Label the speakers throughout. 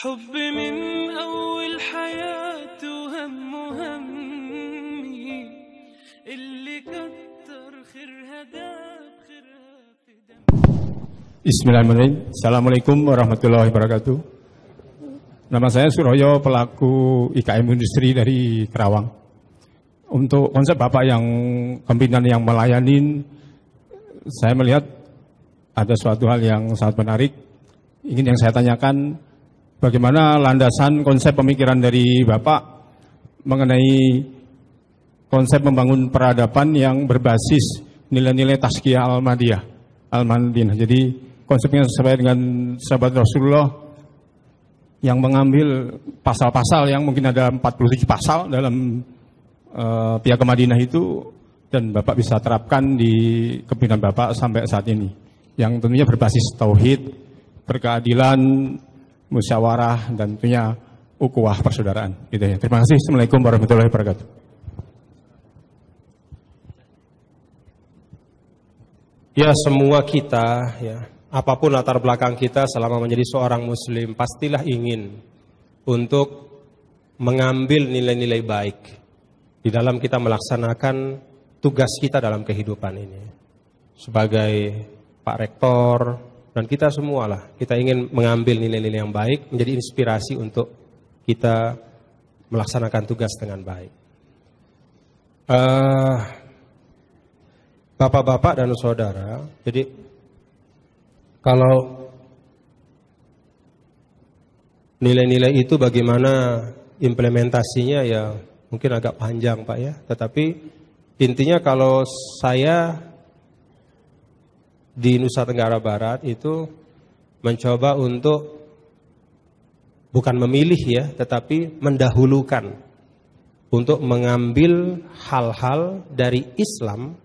Speaker 1: حب من أول حياته هم همي اللي كتر خيرها داب خيرها في دم
Speaker 2: Bismillahirrahmanirrahim. Assalamualaikum warahmatullahi wabarakatuh. Nama saya Suroyo, pelaku IKM Industri dari Kerawang. Untuk konsep Bapak yang pimpinan yang melayani, saya melihat ada suatu hal yang sangat menarik. Ingin yang saya tanyakan, bagaimana landasan konsep pemikiran dari Bapak mengenai konsep membangun peradaban yang berbasis nilai-nilai tazkiyah al-madiyah, al-madinah. Jadi konsepnya sesuai dengan sahabat Rasulullah yang mengambil pasal-pasal yang mungkin ada 47 pasal dalam uh, piagam Madinah itu dan Bapak bisa terapkan di kepimpinan Bapak sampai saat ini. Yang tentunya berbasis tauhid, berkeadilan, musyawarah dan tentunya ukhuwah persaudaraan. Gitu ya. Terima kasih. Assalamualaikum warahmatullahi wabarakatuh.
Speaker 3: Ya semua kita ya apa pun latar belakang kita selama menjadi seorang muslim pastilah ingin untuk mengambil nilai-nilai baik di dalam kita melaksanakan tugas kita dalam kehidupan ini. Sebagai Pak Rektor dan kita semualah kita ingin mengambil nilai-nilai yang baik menjadi inspirasi untuk kita melaksanakan tugas dengan baik. Eh, Bapak-bapak dan saudara, jadi kalau nilai-nilai itu bagaimana implementasinya ya mungkin agak panjang Pak ya. Tetapi intinya kalau saya di Nusa Tenggara Barat itu mencoba untuk bukan memilih ya, tetapi mendahulukan untuk mengambil hal-hal dari Islam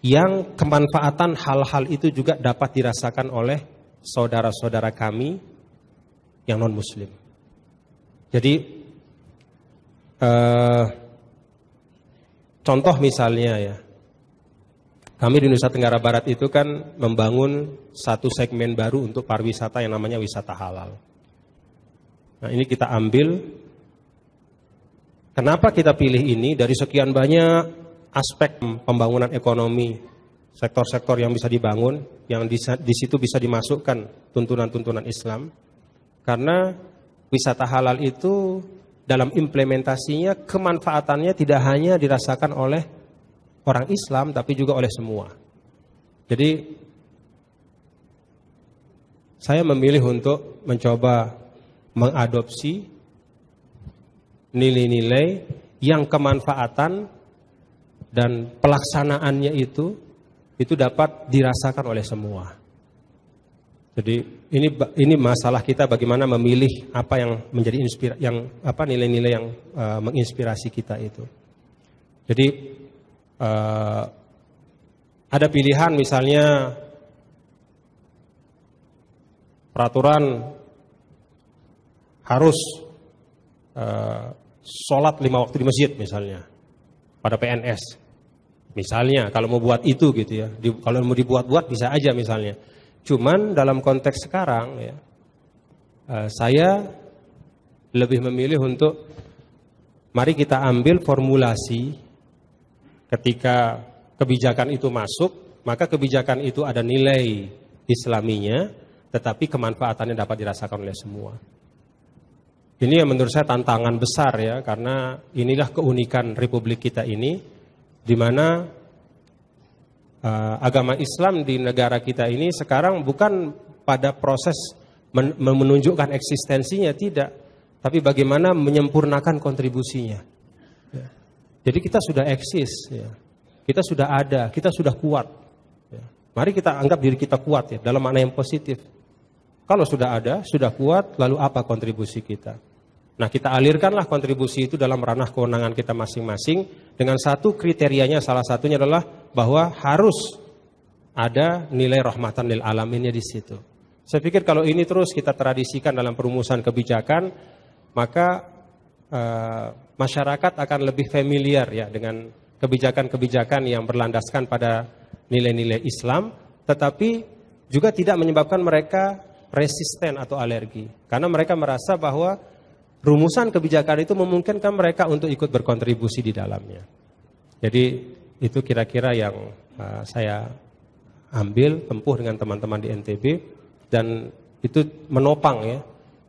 Speaker 3: yang kemanfaatan hal-hal itu juga dapat dirasakan oleh saudara-saudara kami yang non muslim. Jadi eh, contoh misalnya ya, kami di Nusa Tenggara Barat itu kan membangun satu segmen baru untuk pariwisata yang namanya wisata halal. Nah ini kita ambil. Kenapa kita pilih ini dari sekian banyak aspek pembangunan ekonomi, sektor-sektor yang bisa dibangun, yang di, situ bisa dimasukkan tuntunan-tuntunan Islam. Karena wisata halal itu dalam implementasinya kemanfaatannya tidak hanya dirasakan oleh orang Islam tapi juga oleh semua. Jadi saya memilih untuk mencoba mengadopsi nilai-nilai yang kemanfaatan dan pelaksanaannya itu itu dapat dirasakan oleh semua. Jadi ini ini masalah kita bagaimana memilih apa yang menjadi inspirasi yang apa nilai-nilai yang uh, menginspirasi kita itu. Jadi uh, ada pilihan misalnya peraturan harus uh, sholat lima waktu di masjid misalnya pada PNS. Misalnya kalau mau buat itu gitu ya, di, kalau mau dibuat-buat bisa aja misalnya. Cuman dalam konteks sekarang ya, uh, saya lebih memilih untuk mari kita ambil formulasi ketika kebijakan itu masuk, maka kebijakan itu ada nilai islaminya, tetapi kemanfaatannya dapat dirasakan oleh semua. Ini yang menurut saya tantangan besar ya, karena inilah keunikan Republik kita ini, di mana uh, agama Islam di negara kita ini sekarang bukan pada proses men menunjukkan eksistensinya tidak, tapi bagaimana menyempurnakan kontribusinya. Jadi kita sudah eksis, ya. kita sudah ada, kita sudah kuat. Ya. Mari kita anggap diri kita kuat ya dalam makna yang positif. Kalau sudah ada, sudah kuat, lalu apa kontribusi kita? Nah kita alirkanlah kontribusi itu dalam ranah kewenangan kita masing-masing dengan satu kriterianya salah satunya adalah bahwa harus ada nilai rahmatan lil alaminnya di situ. Saya pikir kalau ini terus kita tradisikan dalam perumusan kebijakan maka uh, masyarakat akan lebih familiar ya dengan kebijakan-kebijakan yang berlandaskan pada nilai-nilai Islam tetapi juga tidak menyebabkan mereka resisten atau alergi. Karena mereka merasa bahwa rumusan kebijakan itu memungkinkan mereka untuk ikut berkontribusi di dalamnya. Jadi itu kira-kira yang uh, saya ambil tempuh dengan teman-teman di NTB dan itu menopang ya.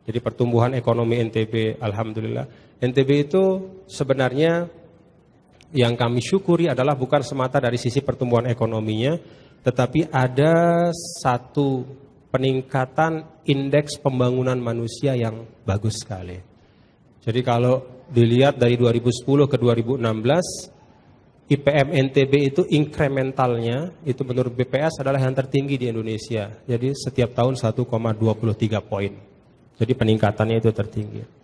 Speaker 3: Jadi pertumbuhan ekonomi NTB alhamdulillah. NTB itu sebenarnya yang kami syukuri adalah bukan semata dari sisi pertumbuhan ekonominya, tetapi ada satu peningkatan indeks pembangunan manusia yang bagus sekali. Jadi kalau dilihat dari 2010 ke 2016, IPM NTB itu incrementalnya itu menurut BPS adalah yang tertinggi di Indonesia. Jadi setiap tahun 1,23 poin. Jadi peningkatannya itu tertinggi.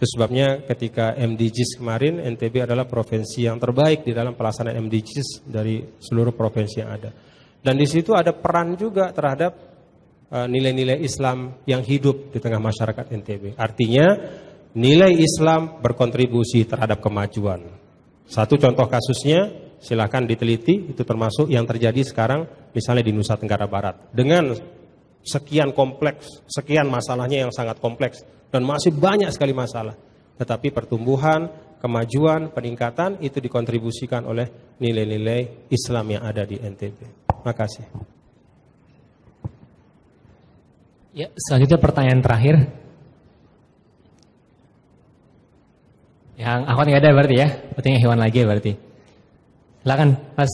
Speaker 3: Itu sebabnya ketika MDGs kemarin NTB adalah provinsi yang terbaik di dalam pelaksanaan MDGs dari seluruh provinsi yang ada. Dan di situ ada peran juga terhadap uh, nilai-nilai Islam yang hidup di tengah masyarakat NTB. Artinya nilai Islam berkontribusi terhadap kemajuan. Satu contoh kasusnya silahkan diteliti itu termasuk yang terjadi sekarang misalnya di Nusa Tenggara Barat dengan sekian kompleks, sekian masalahnya yang sangat kompleks dan masih banyak sekali masalah. Tetapi pertumbuhan, kemajuan, peningkatan itu dikontribusikan oleh nilai-nilai Islam yang ada di NTB. Makasih.
Speaker 4: Ya, selanjutnya pertanyaan terakhir. Yang akhwat nggak ada berarti ya? Berarti hewan lagi berarti. Silakan, Mas.